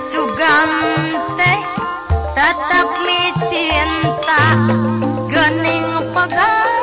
Sugante tetap micinta Gening pegang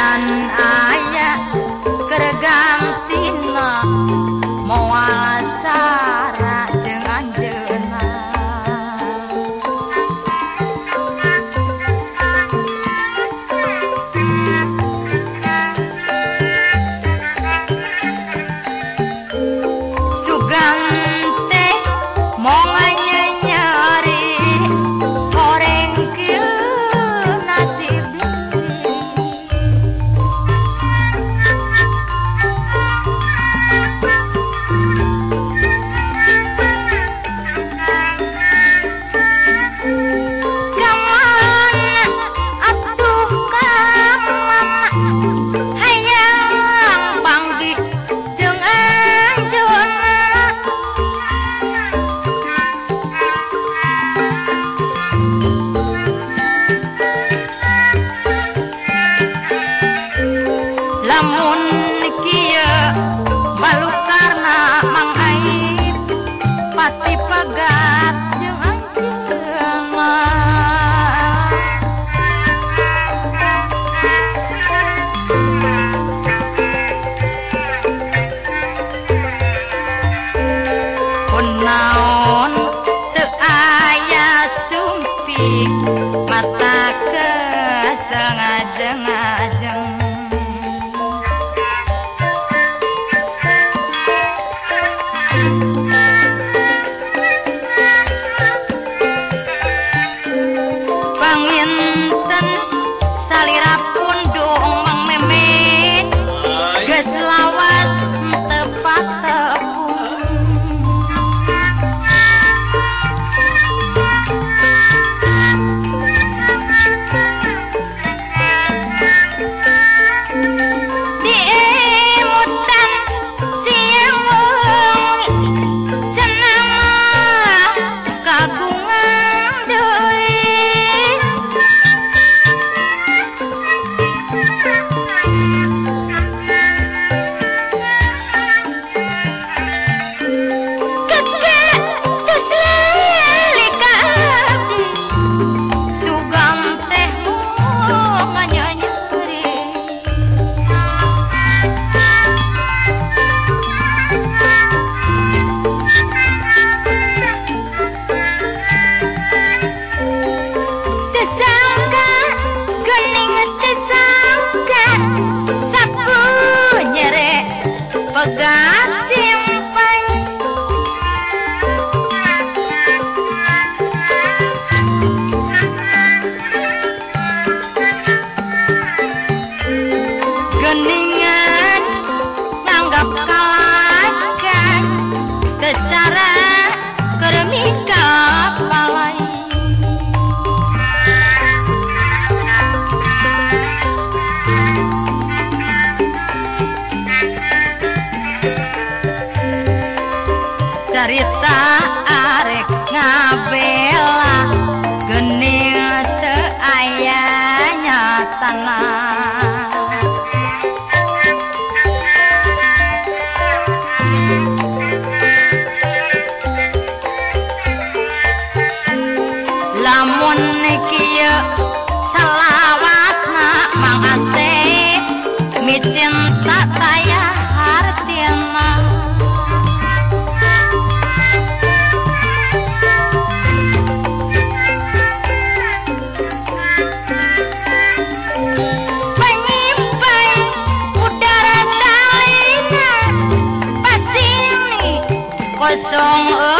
an pasti pagat jeung anjeunna pun naon cerita arek ngabela gening te ayanya tanah. Lamun kieu salawasna mangase micin tak song oh.